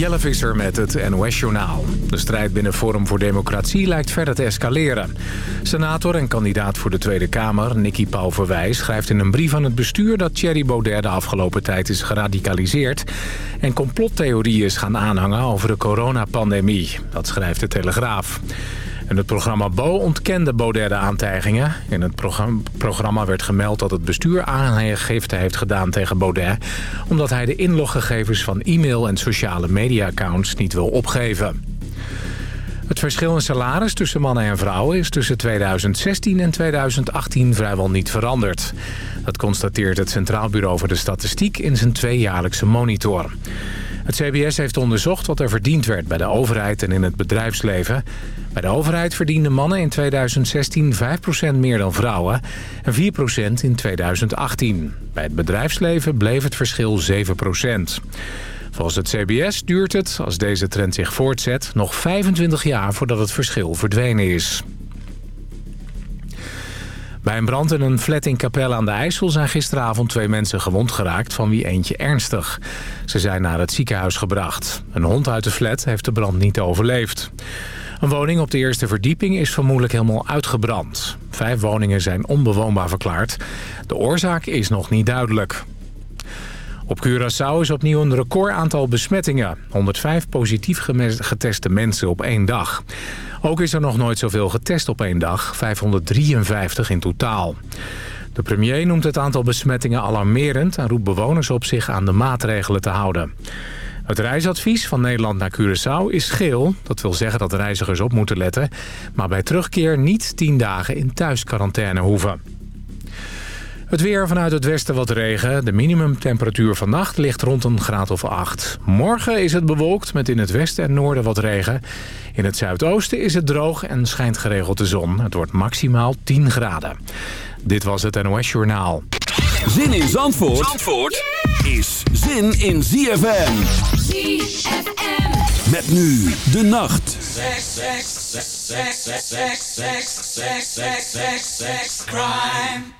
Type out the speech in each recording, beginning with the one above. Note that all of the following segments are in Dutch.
Jelle Visser met het NOS-journaal. De strijd binnen Forum voor Democratie lijkt verder te escaleren. Senator en kandidaat voor de Tweede Kamer, Nicky Pauw Verwijs... schrijft in een brief aan het bestuur dat Thierry Baudet de afgelopen tijd is geradicaliseerd... en complottheorieën is gaan aanhangen over de coronapandemie. Dat schrijft de Telegraaf. En het programma Bo ontkende Baudet de aantijgingen. In het programma werd gemeld dat het bestuur aangifte heeft gedaan tegen Baudet... omdat hij de inloggegevens van e-mail en sociale media-accounts niet wil opgeven. Het verschil in salaris tussen mannen en vrouwen is tussen 2016 en 2018 vrijwel niet veranderd. Dat constateert het Centraal Bureau voor de Statistiek in zijn tweejaarlijkse monitor. Het CBS heeft onderzocht wat er verdiend werd bij de overheid en in het bedrijfsleven. Bij de overheid verdienden mannen in 2016 5% meer dan vrouwen en 4% in 2018. Bij het bedrijfsleven bleef het verschil 7%. Volgens het CBS duurt het, als deze trend zich voortzet, nog 25 jaar voordat het verschil verdwenen is. Bij een brand in een flat in Capelle aan de IJssel zijn gisteravond twee mensen gewond geraakt, van wie eentje ernstig. Ze zijn naar het ziekenhuis gebracht. Een hond uit de flat heeft de brand niet overleefd. Een woning op de eerste verdieping is vermoedelijk helemaal uitgebrand. Vijf woningen zijn onbewoonbaar verklaard. De oorzaak is nog niet duidelijk. Op Curaçao is opnieuw een record aantal besmettingen. 105 positief geteste mensen op één dag. Ook is er nog nooit zoveel getest op één dag. 553 in totaal. De premier noemt het aantal besmettingen alarmerend... en roept bewoners op zich aan de maatregelen te houden. Het reisadvies van Nederland naar Curaçao is geel. Dat wil zeggen dat reizigers op moeten letten... maar bij terugkeer niet 10 dagen in thuisquarantaine hoeven. Het weer vanuit het westen wat regen. De minimumtemperatuur vannacht ligt rond een graad of 8. Morgen is het bewolkt met in het westen en noorden wat regen. In het zuidoosten is het droog en schijnt geregeld de zon. Het wordt maximaal 10 graden. Dit was het NOS Journaal. Zin in Zandvoort, Zandvoort is zin in ZFM. ZFM. Met nu de nacht. Crime.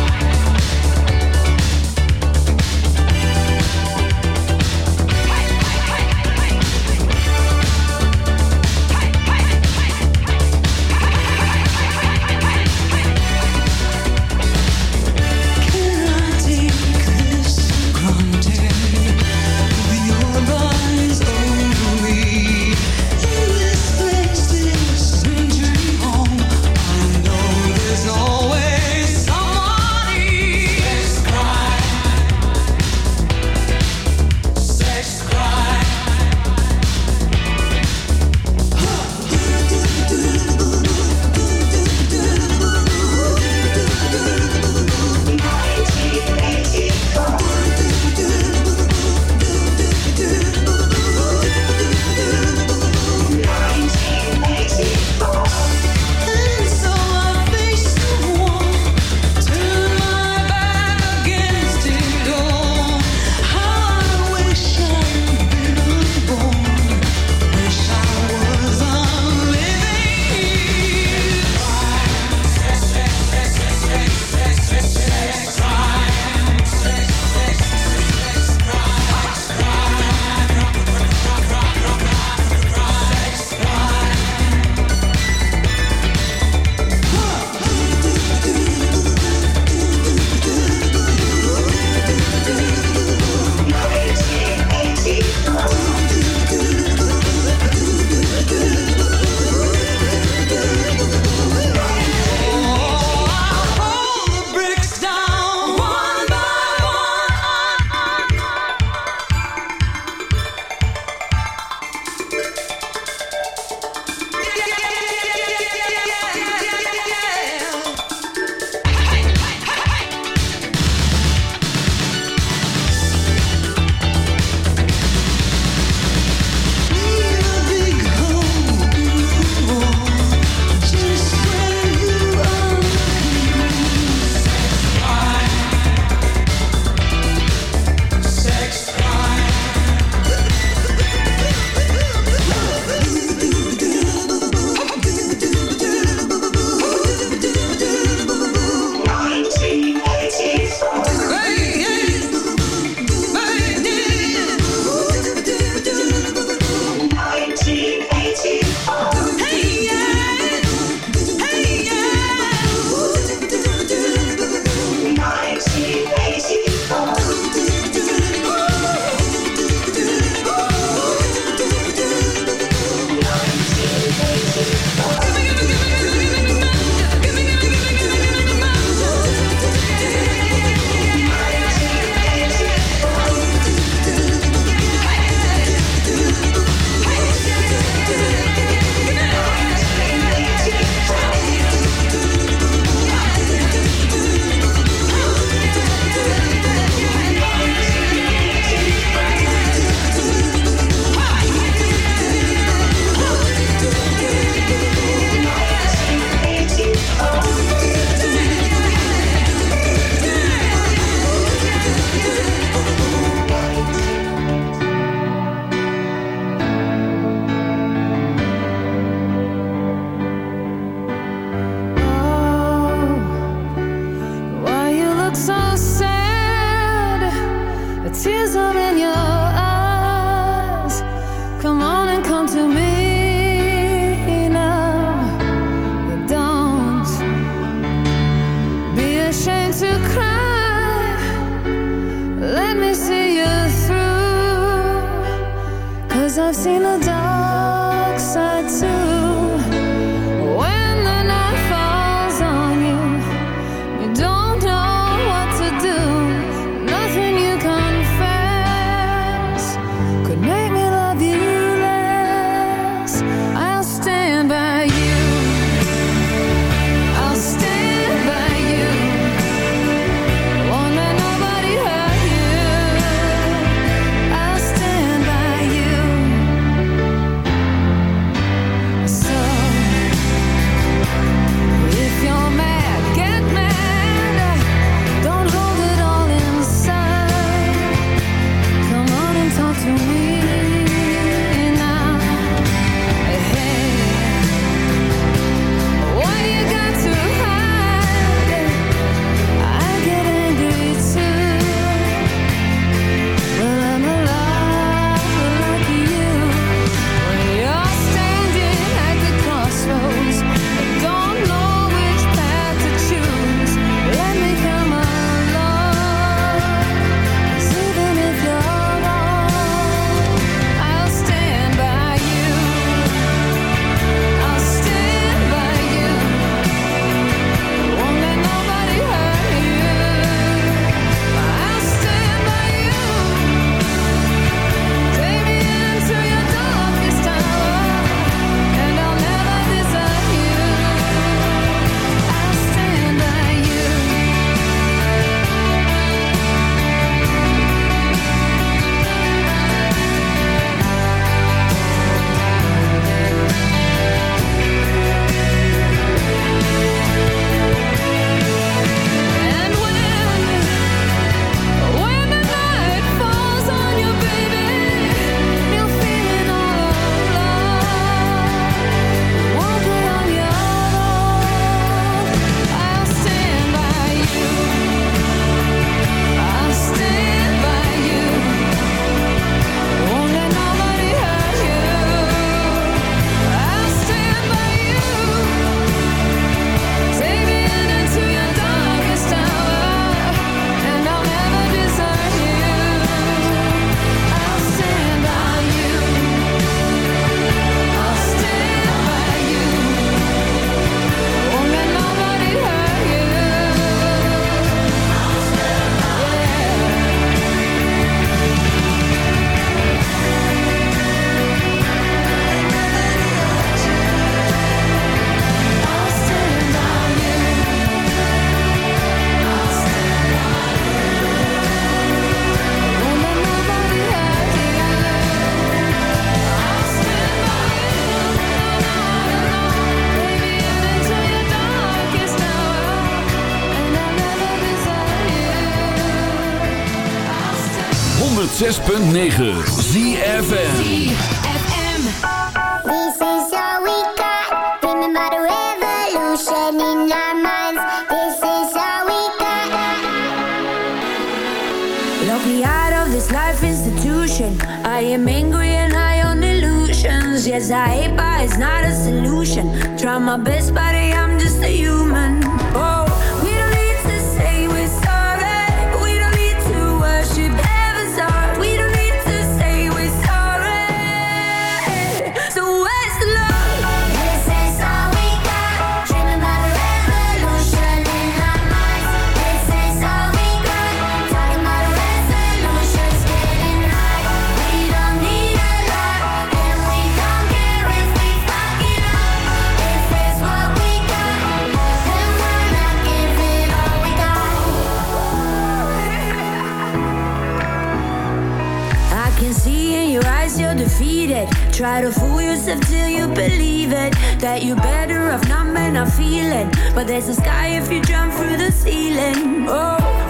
6.9 ZFM This is all we got. Bring me the revolution in your mind. This is all we got. Lock out of this life institution. I am angry and I on illusions. Yes, I am not a solution. Try my best, but I'm just a you. you believe it that you're better off not men are feeling. But there's a sky if you jump through the ceiling. Oh.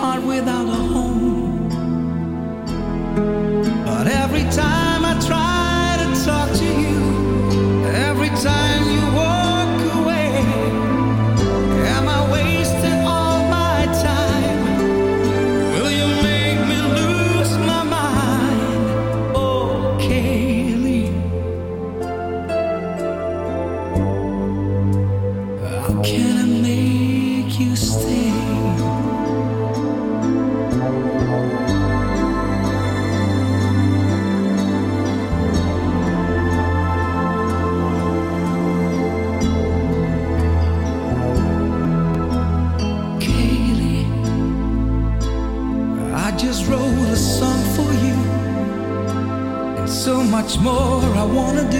heart without a home. But every time I try. more I wanna do.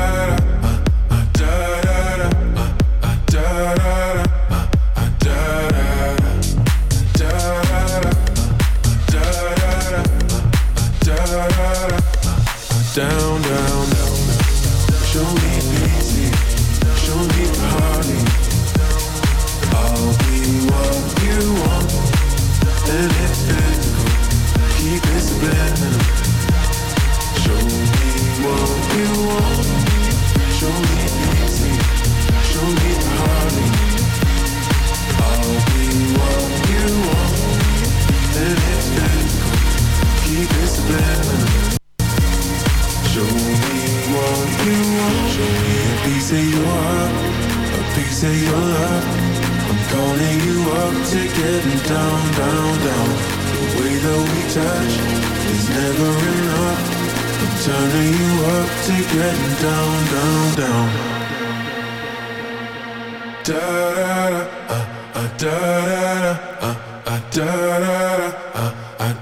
Da.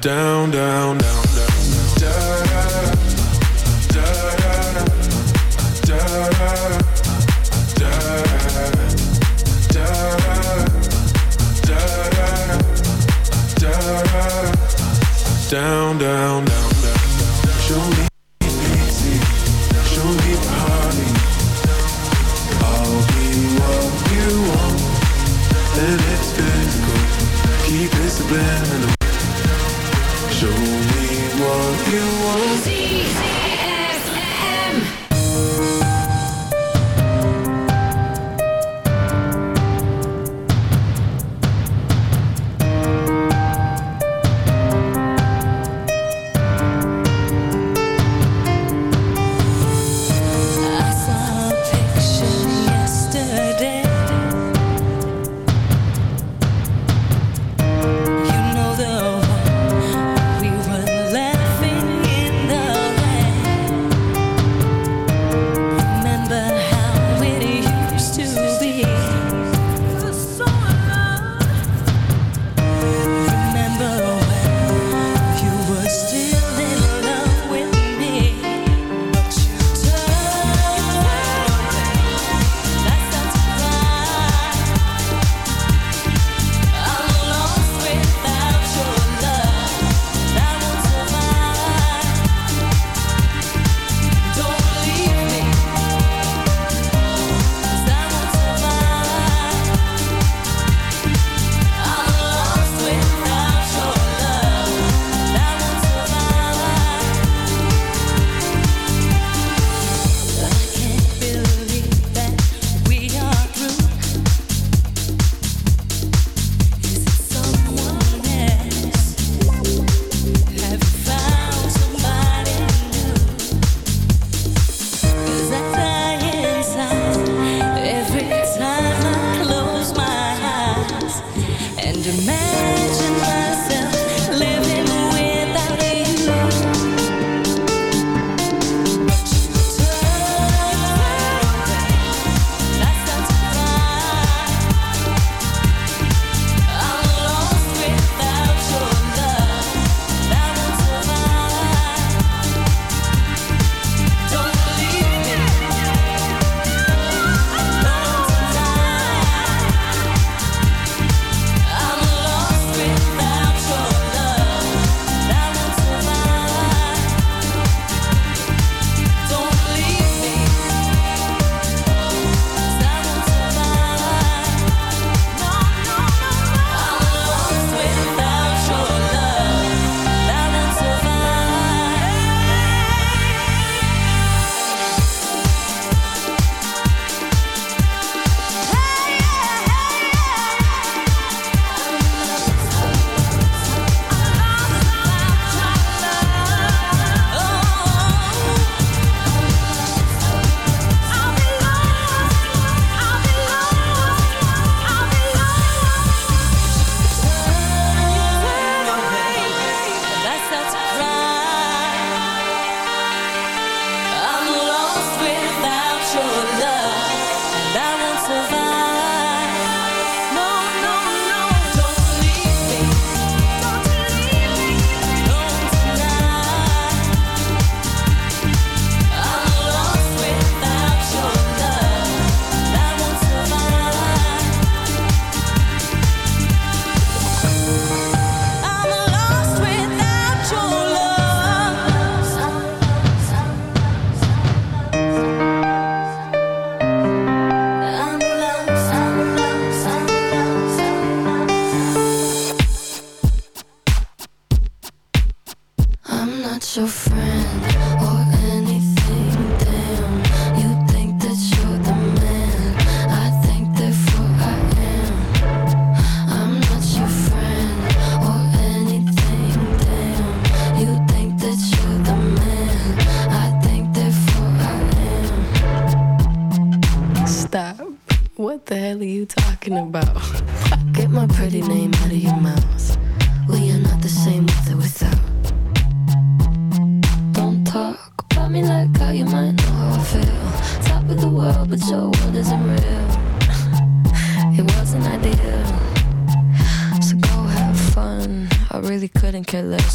Down, down, down,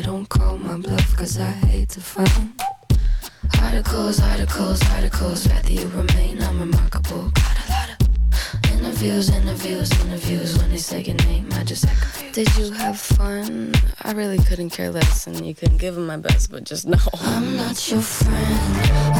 I don't call my bluff cause I hate to frown Articles, articles, articles, rather you remain unremarkable. Got a lot of interviews, interviews, interviews. When they say your name, I just act Did you have fun? I really couldn't care less and you couldn't give them my best, but just know. I'm not your friend.